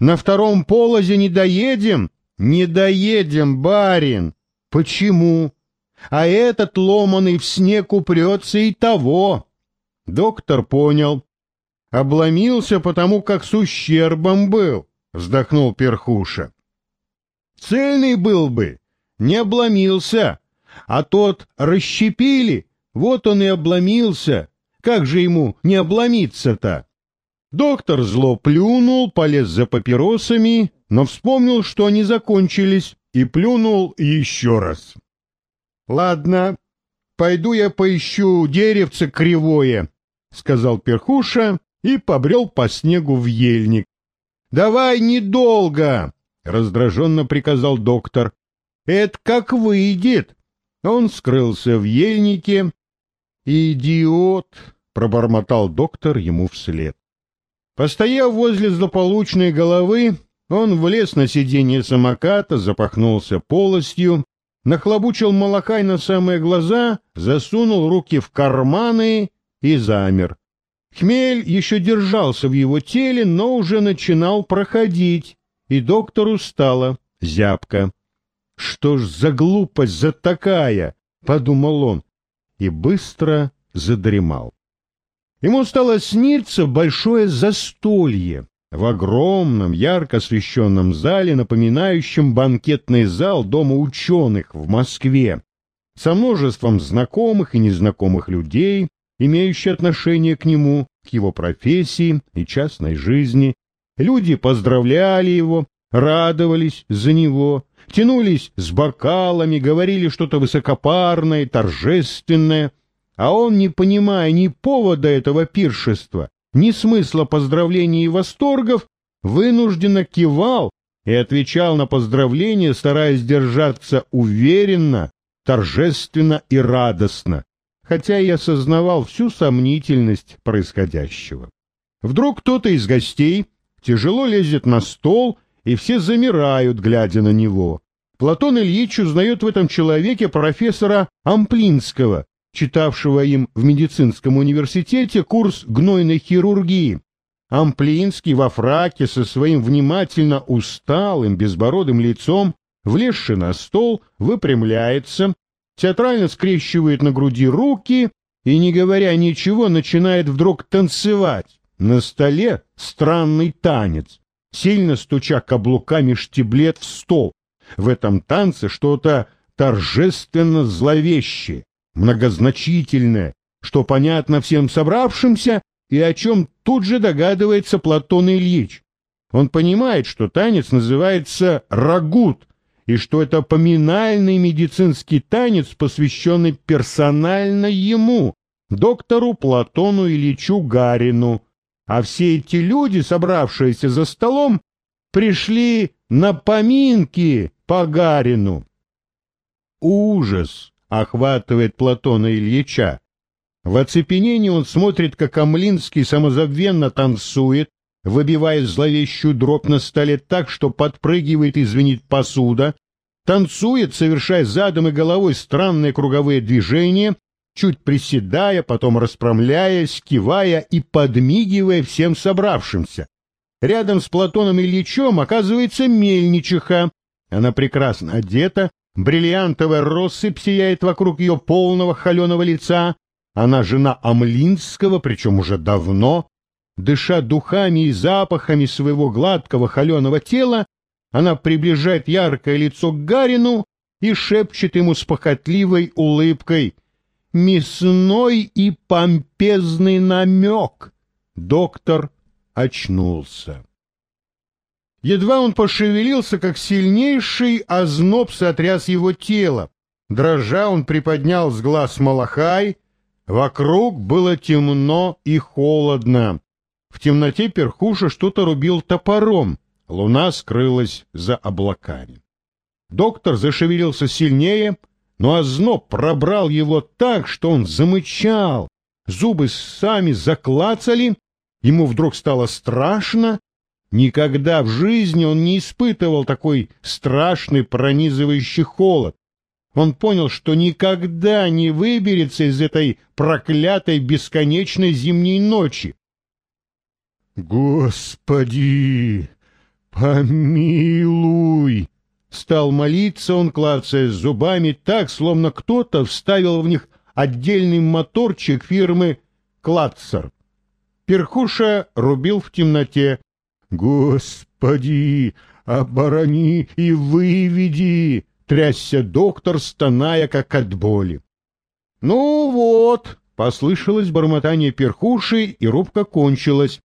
На втором полозе не доедем? Не доедем, барин. Почему? А этот ломаный в снег упрется и того. Доктор понял. Обломился, потому как с ущербом был, вздохнул перхуша. Цельный был бы, не обломился, а тот расщепили, вот он и обломился. Как же ему не обломиться-то? Доктор зло плюнул, полез за папиросами, но вспомнил, что они закончились, и плюнул еще раз. — Ладно, пойду я поищу деревце кривое, — сказал перхуша и побрел по снегу в ельник. — Давай недолго, — раздраженно приказал доктор. — Это как выйдет. Он скрылся в ельнике. «Идиот!» — пробормотал доктор ему вслед. Постояв возле злополучной головы, он влез на сиденье самоката, запахнулся полостью, нахлобучил малахай на самые глаза, засунул руки в карманы и замер. Хмель еще держался в его теле, но уже начинал проходить, и доктору стало зябко. «Что ж за глупость за такая?» — подумал он, и быстро задремал. Ему стало сниться большое застолье в огромном, ярко освещенном зале, напоминающем банкетный зал Дома ученых в Москве, со множеством знакомых и незнакомых людей, имеющих отношение к нему, к его профессии и частной жизни. Люди поздравляли его, радовались за него, тянулись с бокалами, говорили что-то высокопарное, торжественное, а он, не понимая ни повода этого пиршества, ни смысла поздравлений и восторгов, вынужденно кивал и отвечал на поздравления, стараясь держаться уверенно, торжественно и радостно, хотя и осознавал всю сомнительность происходящего. Вдруг кто-то из гостей тяжело лезет на стол, и все замирают, глядя на него. Платон Ильич узнает в этом человеке профессора Амплинского, читавшего им в медицинском университете курс гнойной хирургии. Амплинский во фраке со своим внимательно усталым, безбородым лицом, влезший на стол, выпрямляется, театрально скрещивает на груди руки и, не говоря ничего, начинает вдруг танцевать. На столе странный танец, сильно стуча каблуками штиблет в стол. В этом танце что-то торжественно зловещее, многозначительное, что понятно всем собравшимся и о чем тут же догадывается Платон Ильич. Он понимает, что танец называется «рагут», и что это поминальный медицинский танец, посвященный персонально ему, доктору Платону Ильичу Гарину. А все эти люди, собравшиеся за столом, пришли на поминки по Гарину. Ужас! Охватывает Платона Ильича. В оцепенении он смотрит, как Амлинский самозабвенно танцует, выбивая зловещую дробь на столе так, что подпрыгивает и звенит посуда, танцует, совершая задом и головой странные круговые движения, чуть приседая, потом расправляясь, кивая и подмигивая всем собравшимся. Рядом с Платоном Ильичем оказывается мельничиха. Она прекрасно одета, Бриллиантовая россыпь сияет вокруг ее полного холеного лица. Она жена Амлинского, причем уже давно. Дыша духами и запахами своего гладкого холеного тела, она приближает яркое лицо к Гарину и шепчет ему с похотливой улыбкой «Мясной и помпезный намек!» Доктор очнулся. Едва он пошевелился, как сильнейший озноб сотряс его тело. Дрожа он приподнял с глаз Малахай. Вокруг было темно и холодно. В темноте перхуша что-то рубил топором. Луна скрылась за облаками. Доктор зашевелился сильнее, но озноб пробрал его так, что он замычал. Зубы сами заклацали, ему вдруг стало страшно, Никогда в жизни он не испытывал такой страшный пронизывающий холод. Он понял, что никогда не выберется из этой проклятой бесконечной зимней ночи. «Господи, помилуй!» Стал молиться он, клацая зубами, так, словно кто-то вставил в них отдельный моторчик фирмы «Клацер». Перхуша рубил в темноте. «Господи, оборони и выведи!» — трясся доктор, стоная, как от боли. «Ну вот!» — послышалось бормотание перхуши, и рубка кончилась.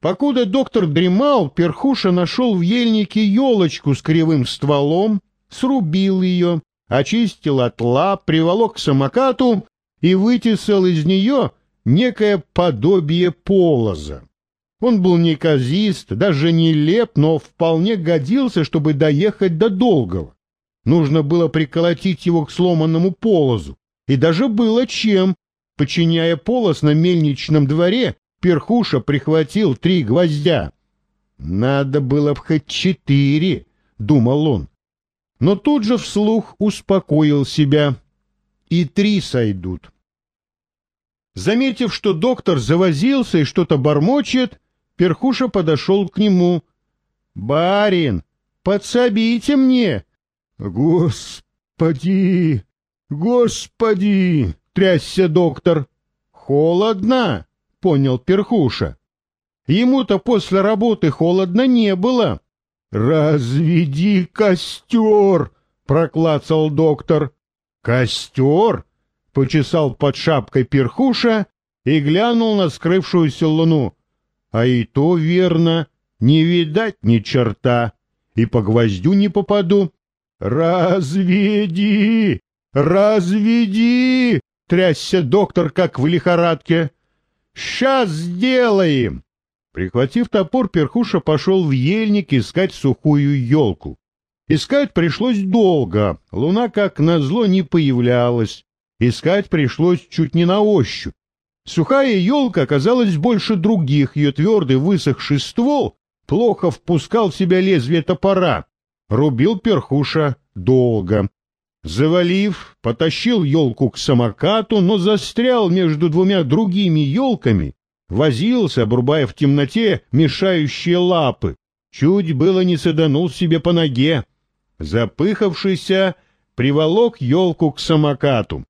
Покуда доктор дремал, перхуша нашел в ельнике елочку с кривым стволом, срубил ее, очистил от лап, приволок к самокату и вытесал из нее некое подобие полоза. Он был неказист, даже не леп, но вполне годился, чтобы доехать до долгого. Нужно было приколотить его к сломанному полозу, и даже было чем. Починяя полос на мельничном дворе, перхуша прихватил три гвоздя. Надо было б хоть четыре, — думал он. Но тут же вслух успокоил себя. И три сойдут. Заметив, что доктор завозился и что-то бормочет, перхуша подошел к нему. — Барин, подсобите мне! — Господи! Господи! — трясся доктор. — Холодно! — понял перхуша. Ему-то после работы холодно не было. — Разведи костер! — проклацал доктор. — Костер? — почесал под шапкой перхуша и глянул на скрывшуюся луну. А и то верно, не видать ни черта, и по гвоздю не попаду. «Разведи! Разведи!» — трясся доктор, как в лихорадке. «Сейчас сделаем!» Прихватив топор, перхуша пошел в ельник искать сухую елку. Искать пришлось долго, луна, как назло, не появлялась. Искать пришлось чуть не на ощупь. Сухая елка оказалась больше других, ее твердый высохший ствол плохо впускал в себя лезвие топора. Рубил перхуша долго. Завалив, потащил елку к самокату, но застрял между двумя другими елками, возился, обрубая в темноте мешающие лапы. Чуть было не саданул себе по ноге. Запыхавшийся, приволок елку к самокату.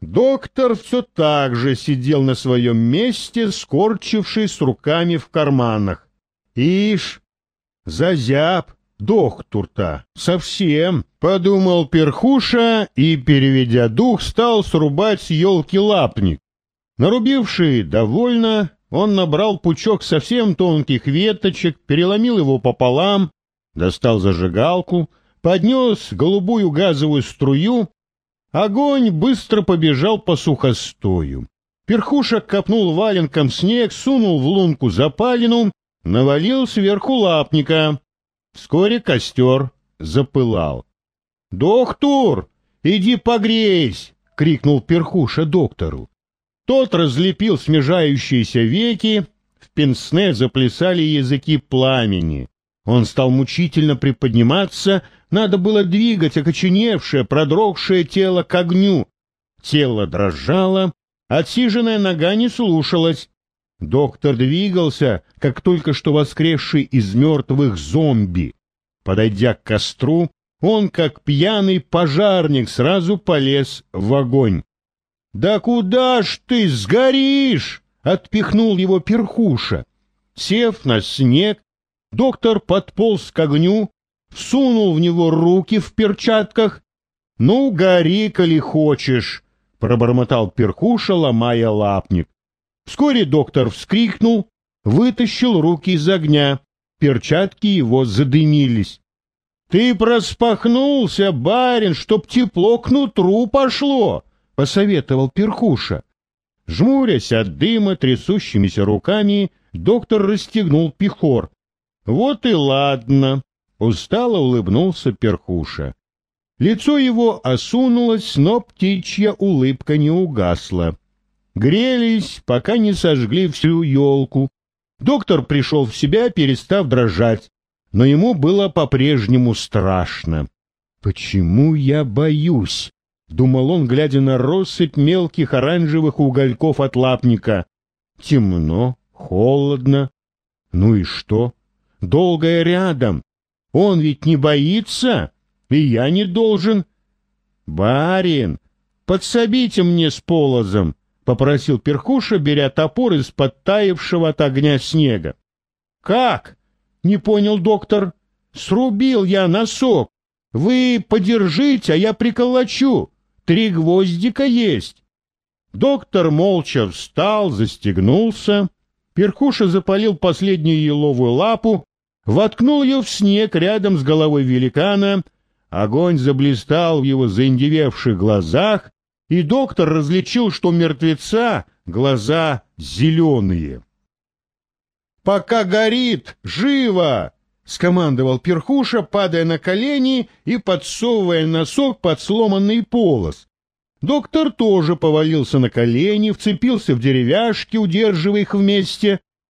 Доктор все так же сидел на своем месте, скорчившись руками в карманах. Ишь, зазяб, доктор-то, совсем, — подумал перхуша и, переведя дух, стал срубать с елки лапник. Нарубивший довольно, он набрал пучок совсем тонких веточек, переломил его пополам, достал зажигалку, поднес голубую газовую струю Огонь быстро побежал по сухостою. Перхуша копнул валенком снег, сунул в лунку запалину, навалил сверху лапника. Вскоре костер запылал. — Доктор, иди погрейсь! — крикнул Перхуша доктору. Тот разлепил смежающиеся веки, в пенсне заплясали языки пламени. Он стал мучительно приподниматься, надо было двигать окоченевшее, продрогшее тело к огню. Тело дрожало, отсиженная нога не слушалась. Доктор двигался, как только что воскресший из мертвых зомби. Подойдя к костру, он, как пьяный пожарник, сразу полез в огонь. — Да куда ж ты сгоришь? — отпихнул его перхуша. Сев на снег, Доктор подполз к огню, всунул в него руки в перчатках. — Ну, гори, коли хочешь, — пробормотал перкуша, ломая лапник. Вскоре доктор вскрикнул, вытащил руки из огня. Перчатки его задымились. — Ты проспахнулся, барин, чтоб тепло к нутру пошло, — посоветовал перкуша. Жмурясь от дыма трясущимися руками, доктор расстегнул пихор. Вот и ладно, устало улыбнулся перхуша. Лицо его осунулось, но птичья улыбка не угасла. Грелись, пока не сожгли всю елку. Доктор пришел в себя, перестав дрожать, но ему было по-прежнему страшно. «Почему я боюсь?» — думал он, глядя на россыпь мелких оранжевых угольков от лапника. «Темно, холодно. Ну и что? долгое рядом. Он ведь не боится, и я не должен. Барин, подсобите мне с полозом, — попросил перхуша, беря топор из подтаявшего от огня снега. — Как? — не понял доктор. — Срубил я носок. Вы подержите, а я приколочу. Три гвоздика есть. Доктор молча встал, застегнулся. Перхуша запалил последнюю еловую лапу, воткнул ее в снег рядом с головой великана. Огонь заблистал в его заиндевевших глазах, и доктор различил, что мертвеца глаза зеленые. «Пока горит! Живо!» — скомандовал перхуша, падая на колени и подсовывая носок под сломанный полос. Доктор тоже повалился на колени, вцепился в деревяшки, удерживая их вместе.